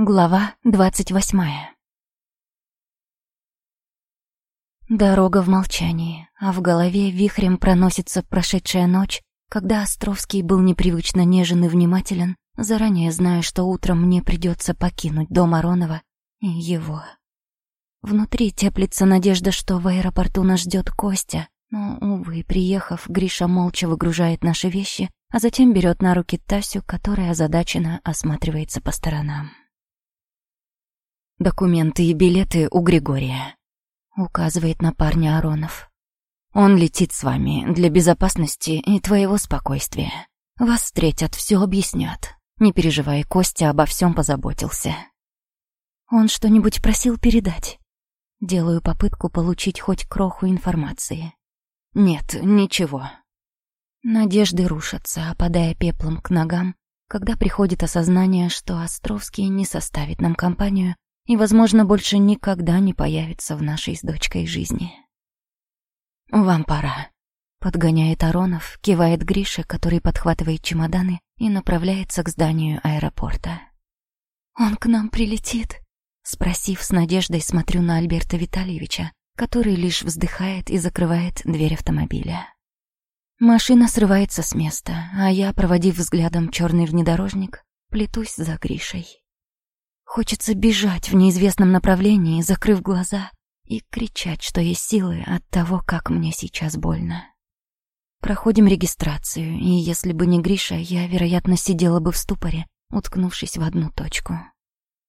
Глава двадцать восьмая. Дорога в молчании, а в голове вихрем проносится прошедшая ночь, когда Островский был непривычно нежен и внимателен, заранее зная, что утром мне придется покинуть дом Аронова и его. Внутри теплится надежда, что в аэропорту нас ждет Костя, но, увы, приехав, Гриша молча выгружает наши вещи, а затем берет на руки Тасю, которая озадаченно осматривается по сторонам. «Документы и билеты у Григория», — указывает на парня Аронов. «Он летит с вами для безопасности и твоего спокойствия. Вас встретят, все объяснят. Не переживай, Костя обо всем позаботился». «Он что-нибудь просил передать?» Делаю попытку получить хоть кроху информации. «Нет, ничего». Надежды рушатся, опадая пеплом к ногам, когда приходит осознание, что Островский не составит нам компанию и, возможно, больше никогда не появится в нашей с дочкой жизни. «Вам пора», — подгоняет Аронов, кивает Грише, который подхватывает чемоданы и направляется к зданию аэропорта. «Он к нам прилетит?» Спросив с надеждой, смотрю на Альберта Витальевича, который лишь вздыхает и закрывает дверь автомобиля. Машина срывается с места, а я, проводив взглядом черный внедорожник, плетусь за Гришей. Хочется бежать в неизвестном направлении, закрыв глаза, и кричать, что есть силы от того, как мне сейчас больно. Проходим регистрацию, и если бы не Гриша, я, вероятно, сидела бы в ступоре, уткнувшись в одну точку.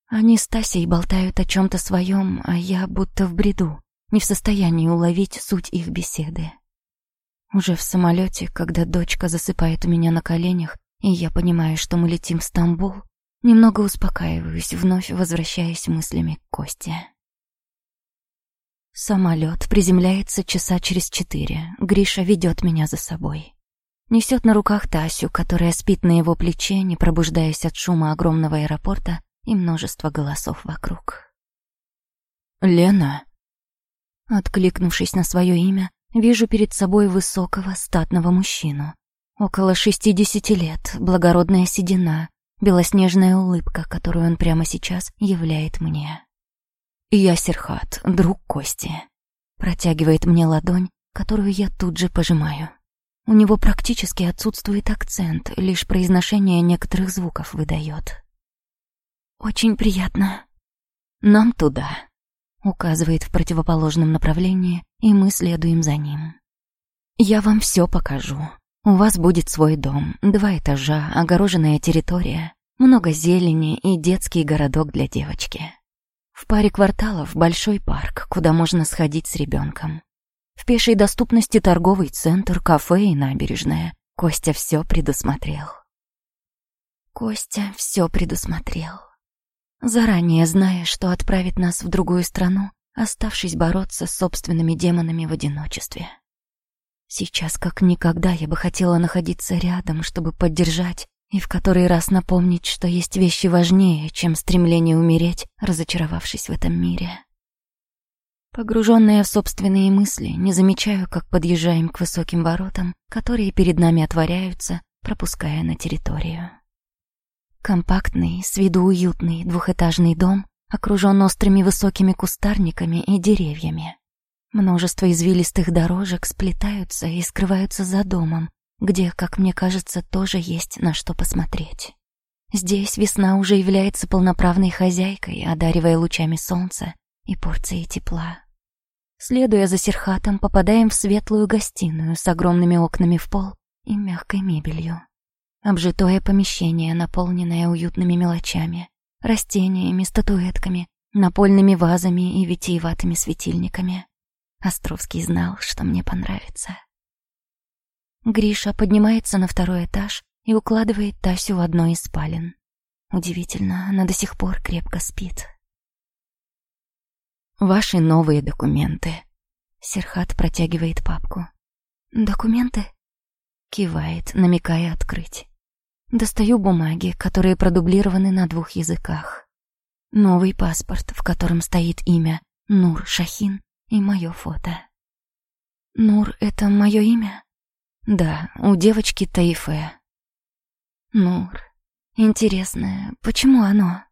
Они с Тасей болтают о чем-то своем, а я будто в бреду, не в состоянии уловить суть их беседы. Уже в самолете, когда дочка засыпает у меня на коленях, и я понимаю, что мы летим в Стамбул, Немного успокаиваюсь, вновь возвращаясь мыслями к Косте. Самолет приземляется часа через четыре. Гриша ведет меня за собой. Несет на руках Тасю, которая спит на его плече, не пробуждаясь от шума огромного аэропорта и множества голосов вокруг. «Лена?» Откликнувшись на свое имя, вижу перед собой высокого, статного мужчину. Около шестидесяти лет, благородная седина, белоснежная улыбка, которую он прямо сейчас являет мне. «Я Серхат, друг Кости», протягивает мне ладонь, которую я тут же пожимаю. У него практически отсутствует акцент, лишь произношение некоторых звуков выдает. «Очень приятно». «Нам туда», — указывает в противоположном направлении, и мы следуем за ним. «Я вам все покажу. У вас будет свой дом, два этажа, огороженная территория, много зелени и детский городок для девочки. В паре кварталов большой парк, куда можно сходить с ребенком. В пешей доступности торговый центр, кафе и набережная. Костя все предусмотрел. Костя все предусмотрел. Заранее зная, что отправит нас в другую страну, оставшись бороться с собственными демонами в одиночестве. Сейчас как никогда я бы хотела находиться рядом, чтобы поддержать и в который раз напомнить, что есть вещи важнее, чем стремление умереть, разочаровавшись в этом мире. Погруженная в собственные мысли, не замечаю, как подъезжаем к высоким воротам, которые перед нами отворяются, пропуская на территорию. Компактный, с виду уютный двухэтажный дом окружен острыми высокими кустарниками и деревьями. Множество извилистых дорожек сплетаются и скрываются за домом, где, как мне кажется, тоже есть на что посмотреть. Здесь весна уже является полноправной хозяйкой, одаривая лучами солнца и порцией тепла. Следуя за Серхатом, попадаем в светлую гостиную с огромными окнами в пол и мягкой мебелью. Обжитое помещение, наполненное уютными мелочами, растениями, статуэтками, напольными вазами и витиеватыми светильниками. Островский знал, что мне понравится. Гриша поднимается на второй этаж и укладывает Тасю в одной из спален. Удивительно, она до сих пор крепко спит. «Ваши новые документы». Серхат протягивает папку. «Документы?» Кивает, намекая открыть. Достаю бумаги, которые продублированы на двух языках. Новый паспорт, в котором стоит имя Нур Шахин и мое фото. Нур — это мое имя? Да, у девочки Таифе. Нур. Интересно, почему оно?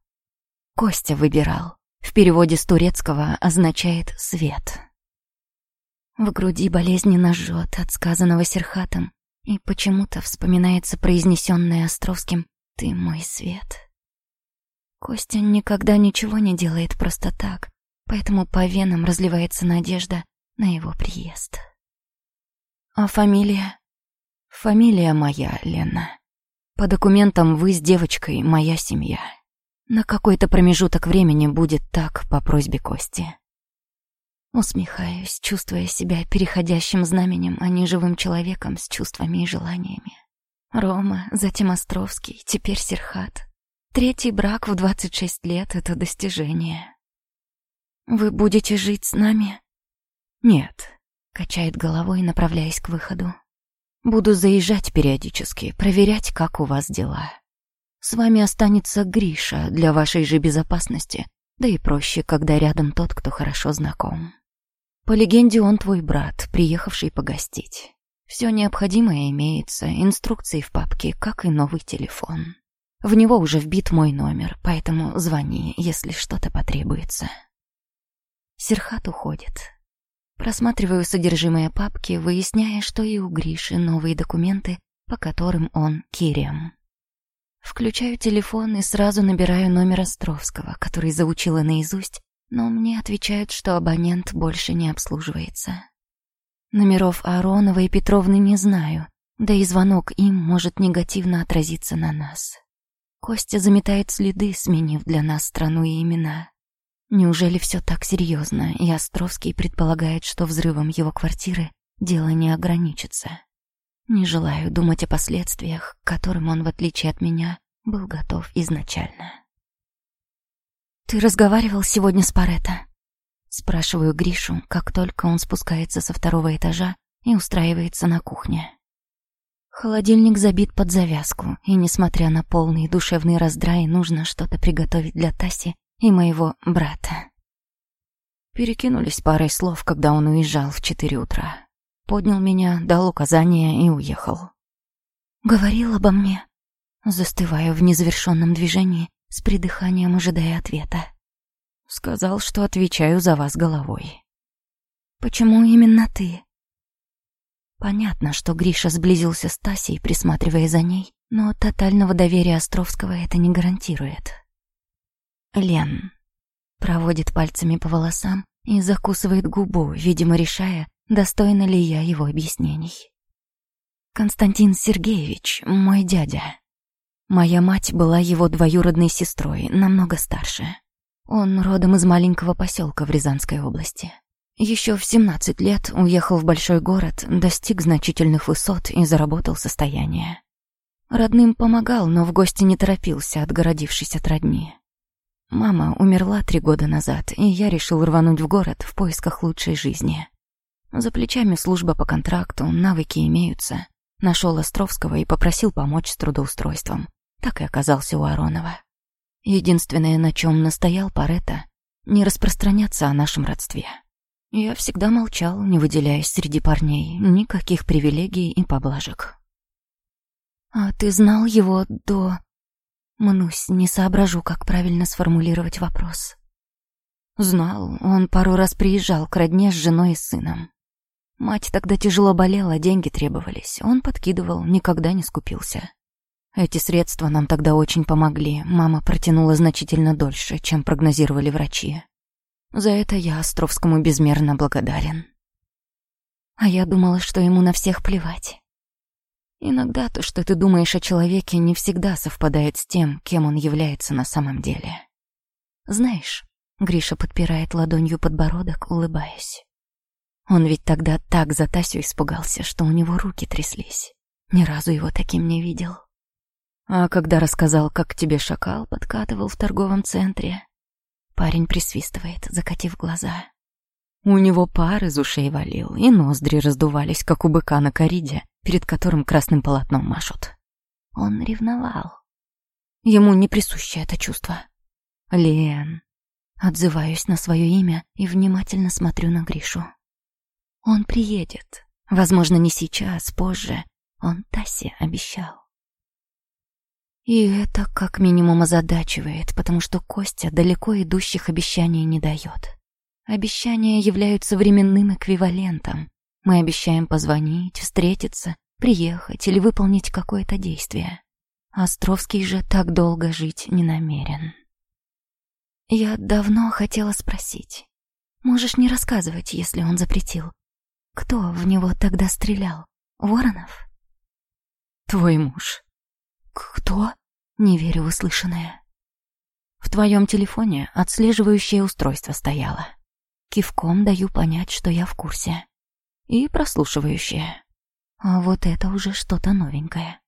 Костя выбирал. В переводе с турецкого означает «свет». В груди болезненно жжет от сказанного Серхатом, и почему-то вспоминается произнесенное Островским «Ты мой свет». Костя никогда ничего не делает просто так, поэтому по венам разливается надежда на его приезд. А фамилия? Фамилия моя, Лена. По документам вы с девочкой моя семья. На какой-то промежуток времени будет так по просьбе Кости. Усмехаюсь, чувствуя себя переходящим знаменем, а не живым человеком с чувствами и желаниями. Рома, затем Островский, теперь Серхат. Третий брак в 26 лет — это достижение. «Вы будете жить с нами?» «Нет», — качает головой, направляясь к выходу. «Буду заезжать периодически, проверять, как у вас дела. С вами останется Гриша для вашей же безопасности, да и проще, когда рядом тот, кто хорошо знаком. По легенде, он твой брат, приехавший погостить. Все необходимое имеется, инструкции в папке, как и новый телефон. В него уже вбит мой номер, поэтому звони, если что-то потребуется. Серхат уходит. Просматриваю содержимое папки, выясняя, что и у Гриши новые документы, по которым он Кирем. Включаю телефон и сразу набираю номер Островского, который заучила наизусть, но мне отвечают, что абонент больше не обслуживается. Номеров Аронова и Петровны не знаю, да и звонок им может негативно отразиться на нас. Костя заметает следы, сменив для нас страну и имена. Неужели все так серьезно, и Островский предполагает, что взрывом его квартиры дело не ограничится? Не желаю думать о последствиях, к которым он, в отличие от меня, был готов изначально. «Ты разговаривал сегодня с Паретто?» Спрашиваю Гришу, как только он спускается со второго этажа и устраивается на кухне. Холодильник забит под завязку, и, несмотря на полный душевный раздрай, нужно что-то приготовить для Таси и моего брата. Перекинулись парой слов, когда он уезжал в четыре утра поднял меня, дал указания и уехал. Говорил обо мне. Застываю в незавершенном движении, с придыханием ожидая ответа. Сказал, что отвечаю за вас головой. Почему именно ты? Понятно, что Гриша сблизился с Тасей, присматривая за ней, но тотального доверия Островского это не гарантирует. Лен проводит пальцами по волосам и закусывает губу, видимо, решая, достойна ли я его объяснений. Константин Сергеевич, мой дядя. Моя мать была его двоюродной сестрой, намного старше. Он родом из маленького поселка в Рязанской области. Еще в 17 лет уехал в большой город, достиг значительных высот и заработал состояние. Родным помогал, но в гости не торопился, отгородившись от родни. Мама умерла три года назад, и я решил рвануть в город в поисках лучшей жизни. За плечами служба по контракту, навыки имеются. Нашел Островского и попросил помочь с трудоустройством. Так и оказался у Аронова. Единственное, на чем настоял Паретта, не распространяться о нашем родстве. Я всегда молчал, не выделяясь среди парней, никаких привилегий и поблажек. «А ты знал его до...» Мнусь, не соображу, как правильно сформулировать вопрос. Знал, он пару раз приезжал к родне с женой и сыном. Мать тогда тяжело болела, деньги требовались. Он подкидывал, никогда не скупился. Эти средства нам тогда очень помогли. Мама протянула значительно дольше, чем прогнозировали врачи. За это я Островскому безмерно благодарен. А я думала, что ему на всех плевать. Иногда то, что ты думаешь о человеке, не всегда совпадает с тем, кем он является на самом деле. Знаешь, Гриша подпирает ладонью подбородок, улыбаясь. Он ведь тогда так за Тасю испугался, что у него руки тряслись. Ни разу его таким не видел. А когда рассказал, как к тебе шакал подкатывал в торговом центре, парень присвистывает, закатив глаза. У него пар из ушей валил, и ноздри раздувались, как у быка на кориде, перед которым красным полотном машут. Он ревновал. Ему не присуще это чувство. Лен. Отзываюсь на свое имя и внимательно смотрю на Гришу. Он приедет. Возможно, не сейчас, позже. Он Тасе обещал. И это как минимум озадачивает, потому что Костя далеко идущих обещаний не дает. Обещания являются временным эквивалентом. Мы обещаем позвонить, встретиться, приехать или выполнить какое-то действие. Островский же так долго жить не намерен. Я давно хотела спросить. Можешь не рассказывать, если он запретил. Кто в него тогда стрелял? Воронов? Твой муж. Кто? Не верю в услышанное. В твоем телефоне отслеживающее устройство стояло. Кивком даю понять, что я в курсе. И прослушивающее. А вот это уже что-то новенькое.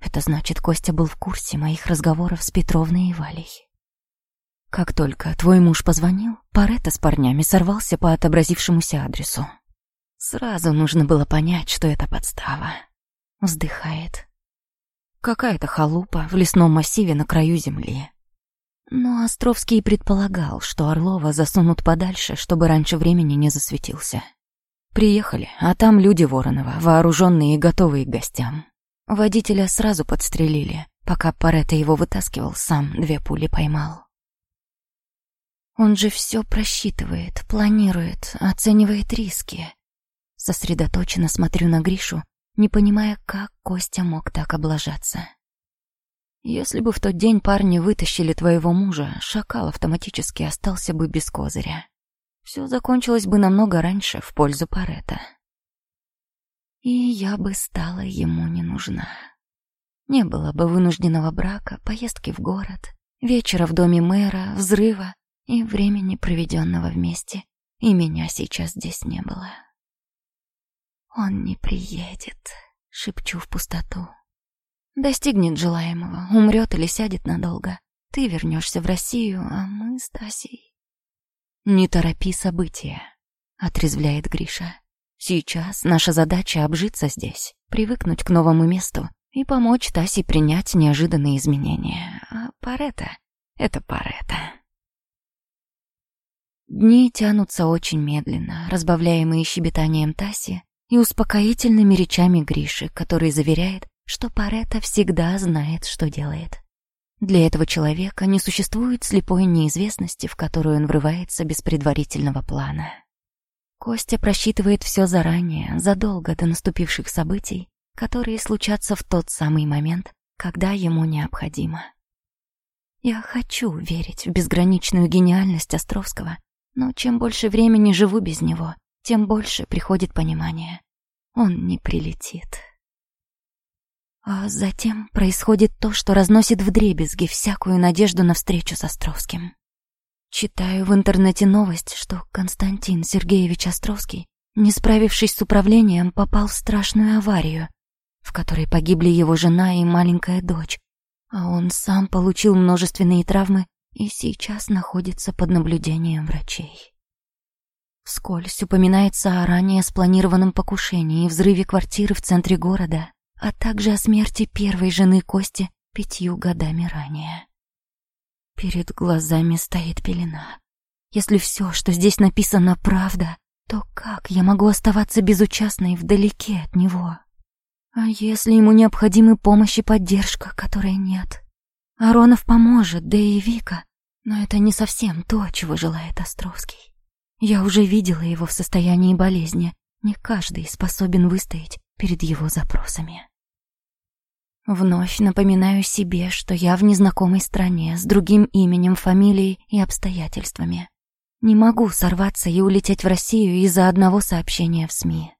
Это значит, Костя был в курсе моих разговоров с Петровной и Валей. Как только твой муж позвонил, Паретта с парнями сорвался по отобразившемуся адресу. Сразу нужно было понять, что это подстава. Вздыхает. Какая-то халупа в лесном массиве на краю земли. Но Островский предполагал, что Орлова засунут подальше, чтобы раньше времени не засветился. Приехали, а там люди Воронова, вооруженные и готовые к гостям. Водителя сразу подстрелили, пока Паретта его вытаскивал, сам две пули поймал. Он же все просчитывает, планирует, оценивает риски. Сосредоточенно смотрю на Гришу, не понимая, как Костя мог так облажаться. Если бы в тот день парни вытащили твоего мужа, шакал автоматически остался бы без козыря. Все закончилось бы намного раньше в пользу Парета. И я бы стала ему не нужна. Не было бы вынужденного брака, поездки в город, вечера в доме мэра, взрыва и времени, проведенного вместе, и меня сейчас здесь не было. «Он не приедет», — шепчу в пустоту. Достигнет желаемого, умрет или сядет надолго. Ты вернешься в Россию, а мы с Тасей... Не торопи события, отрезвляет Гриша. Сейчас наша задача обжиться здесь, привыкнуть к новому месту и помочь Тасе принять неожиданные изменения. А Парета — это Парета. Дни тянутся очень медленно, разбавляемые щебетанием Таси и успокоительными речами Гриши, который заверяет, что Паретта всегда знает, что делает. Для этого человека не существует слепой неизвестности, в которую он врывается без предварительного плана. Костя просчитывает все заранее, задолго до наступивших событий, которые случатся в тот самый момент, когда ему необходимо. Я хочу верить в безграничную гениальность Островского, но чем больше времени живу без него, тем больше приходит понимание. Он не прилетит. А затем происходит то, что разносит вдребезги всякую надежду на встречу с Островским. Читаю в интернете новость, что Константин Сергеевич Островский, не справившись с управлением, попал в страшную аварию, в которой погибли его жена и маленькая дочь, а он сам получил множественные травмы и сейчас находится под наблюдением врачей. Вскользь упоминается о ранее спланированном покушении и взрыве квартиры в центре города, а также о смерти первой жены Кости пятью годами ранее. Перед глазами стоит пелена. Если все, что здесь написано, правда, то как я могу оставаться безучастной вдалеке от него? А если ему необходимы помощь и поддержка, которой нет? Аронов поможет, да и Вика, но это не совсем то, чего желает Островский. Я уже видела его в состоянии болезни, не каждый способен выстоять перед его запросами. Вновь напоминаю себе, что я в незнакомой стране с другим именем, фамилией и обстоятельствами. Не могу сорваться и улететь в Россию из-за одного сообщения в СМИ.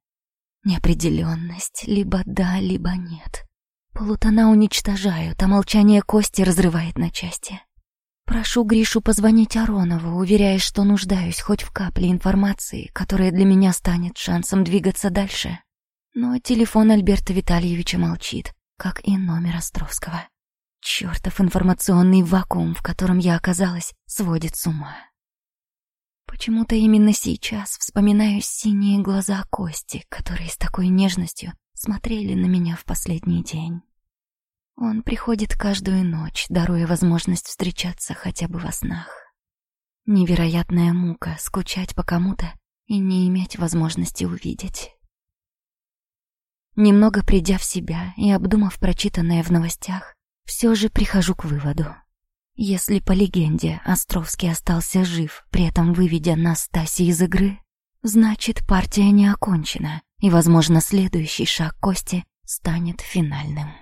Неопределенность, либо да, либо нет. Полутона уничтожают, а молчание Кости разрывает на части. Прошу Гришу позвонить Аронову, уверяя, что нуждаюсь хоть в капле информации, которая для меня станет шансом двигаться дальше. Но телефон Альберта Витальевича молчит как и номер Островского. Чёртов информационный вакуум, в котором я оказалась, сводит с ума. Почему-то именно сейчас вспоминаю синие глаза Кости, которые с такой нежностью смотрели на меня в последний день. Он приходит каждую ночь, даруя возможность встречаться хотя бы во снах. Невероятная мука скучать по кому-то и не иметь возможности увидеть. Немного придя в себя и обдумав прочитанное в новостях, все же прихожу к выводу. Если по легенде Островский остался жив, при этом выведя Настаси из игры, значит партия не окончена, и, возможно, следующий шаг Кости станет финальным.